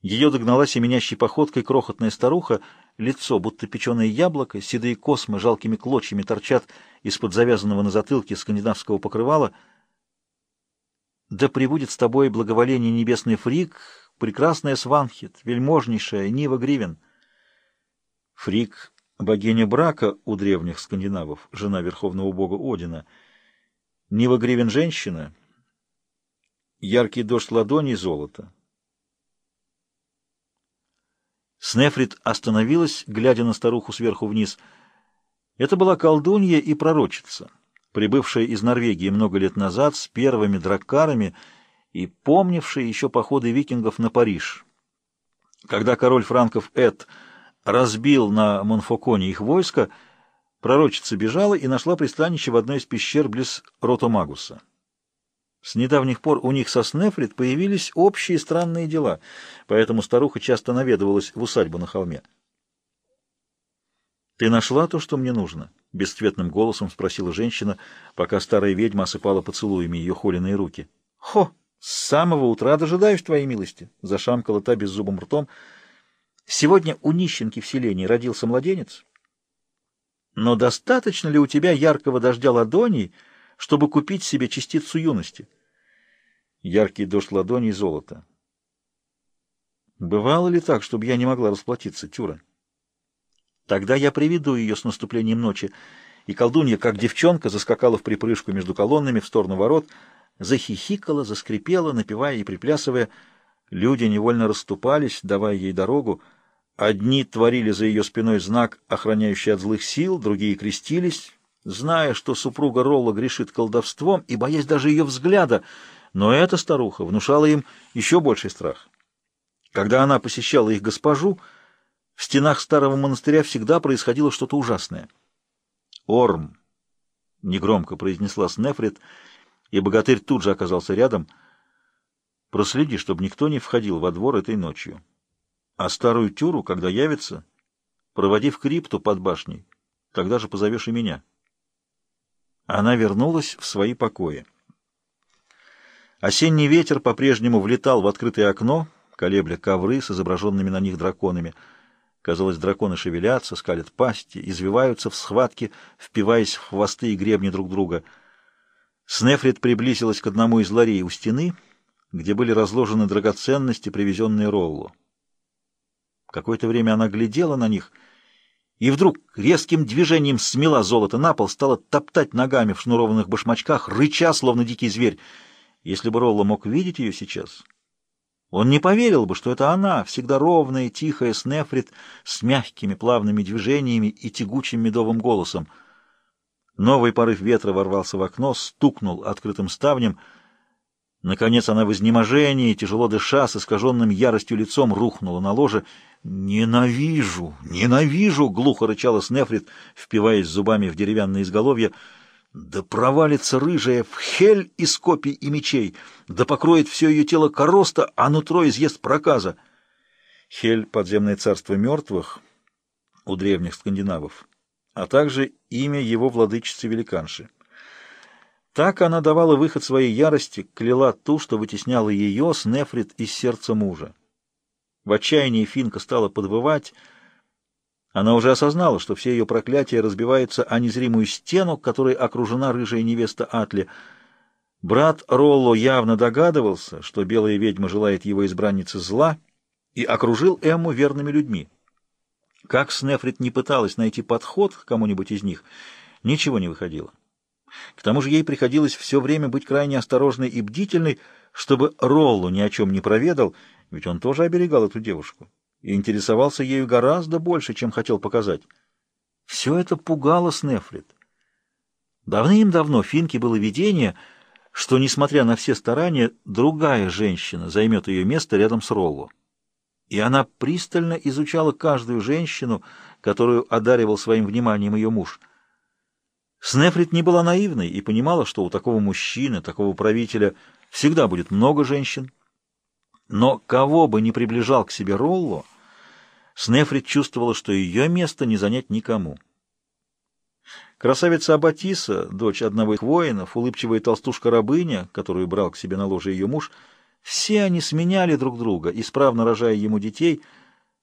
Ее догнала семенящей походкой крохотная старуха, лицо, будто печеное яблоко, седые космы жалкими клочьями торчат из-под завязанного на затылке скандинавского покрывала. «Да пребудет с тобой благоволение небесный фрик, прекрасная Сванхит, вельможнейшая Нива Гривен». Фрик — богиня брака у древних скандинавов, жена верховного бога Одина. Нива Гривен — женщина, яркий дождь ладони и золото. Снефрит остановилась, глядя на старуху сверху вниз. Это была колдунья и пророчица, прибывшая из Норвегии много лет назад с первыми драккарами и помнившая еще походы викингов на Париж. Когда король франков Эд разбил на Монфоконе их войско, пророчица бежала и нашла пристанище в одной из пещер близ Ротомагуса. С недавних пор у них со Снефрит появились общие странные дела, поэтому старуха часто наведывалась в усадьбу на холме. «Ты нашла то, что мне нужно?» — бесцветным голосом спросила женщина, пока старая ведьма осыпала поцелуями ее холеные руки. «Хо! С самого утра дожидаюсь твоей милости!» — зашамкала та беззубым ртом. «Сегодня у нищенки в селении родился младенец. Но достаточно ли у тебя яркого дождя ладоней, чтобы купить себе частицу юности?» Яркий дождь ладоней золота. Бывало ли так, чтобы я не могла расплатиться, Тюра? Тогда я приведу ее с наступлением ночи, и колдунья, как девчонка, заскакала в припрыжку между колоннами в сторону ворот, захихикала, заскрипела, напевая и приплясывая. Люди невольно расступались, давая ей дорогу. Одни творили за ее спиной знак, охраняющий от злых сил, другие крестились, зная, что супруга Ролла грешит колдовством и боясь даже ее взгляда — но эта старуха внушала им еще больший страх. Когда она посещала их госпожу, в стенах старого монастыря всегда происходило что-то ужасное. «Орм!» — негромко произнесла Снефрит, и богатырь тут же оказался рядом. «Проследи, чтобы никто не входил во двор этой ночью. А старую тюру, когда явится, проводи в крипту под башней, тогда же позовешь и меня». Она вернулась в свои покои. Осенний ветер по-прежнему влетал в открытое окно, колебля ковры с изображенными на них драконами. Казалось, драконы шевелятся, скалят пасти, извиваются в схватке, впиваясь в хвосты и гребни друг друга. Снефрит приблизилась к одному из ларей у стены, где были разложены драгоценности, привезенные Роллу. Какое-то время она глядела на них и вдруг резким движением смела золото на пол, стала топтать ногами в шнурованных башмачках, рыча, словно дикий зверь. Если бы Ролло мог видеть ее сейчас, он не поверил бы, что это она, всегда ровная, тихая Снефрит, с мягкими плавными движениями и тягучим медовым голосом. Новый порыв ветра ворвался в окно, стукнул открытым ставнем. Наконец она в изнеможении, тяжело дыша, с искаженным яростью лицом, рухнула на ложе. «Ненавижу! Ненавижу!» — глухо рычала Снефрит, впиваясь зубами в деревянное изголовье — да провалится рыжая в хель из копий и мечей, да покроет все ее тело короста, а нутро изъест проказа. Хель — подземное царство мертвых у древних скандинавов, а также имя его владычицы-великанши. Так она давала выход своей ярости, кляла ту, что вытесняла ее, Снефрит, из сердца мужа. В отчаянии Финка стала подвывать, она уже осознала, что все ее проклятия разбиваются о незримую стену, которой окружена рыжая невеста Атли. Брат Ролло явно догадывался, что белая ведьма желает его избраннице зла, и окружил Эмму верными людьми. Как Снефрит не пыталась найти подход к кому-нибудь из них, ничего не выходило. К тому же ей приходилось все время быть крайне осторожной и бдительной, чтобы Ролло ни о чем не проведал, ведь он тоже оберегал эту девушку и интересовался ею гораздо больше, чем хотел показать. Все это пугало Снефрит. Давным-давно Финке было видение, что, несмотря на все старания, другая женщина займет ее место рядом с Ролло. И она пристально изучала каждую женщину, которую одаривал своим вниманием ее муж. Снефрит не была наивной и понимала, что у такого мужчины, такого правителя всегда будет много женщин, но кого бы ни приближал к себе Ролло, Снефрит чувствовала, что ее место не занять никому. Красавица Абатиса, дочь одного из воинов, улыбчивая толстушка-рабыня, которую брал к себе на ложе ее муж, Все они сменяли друг друга, исправно рожая ему детей —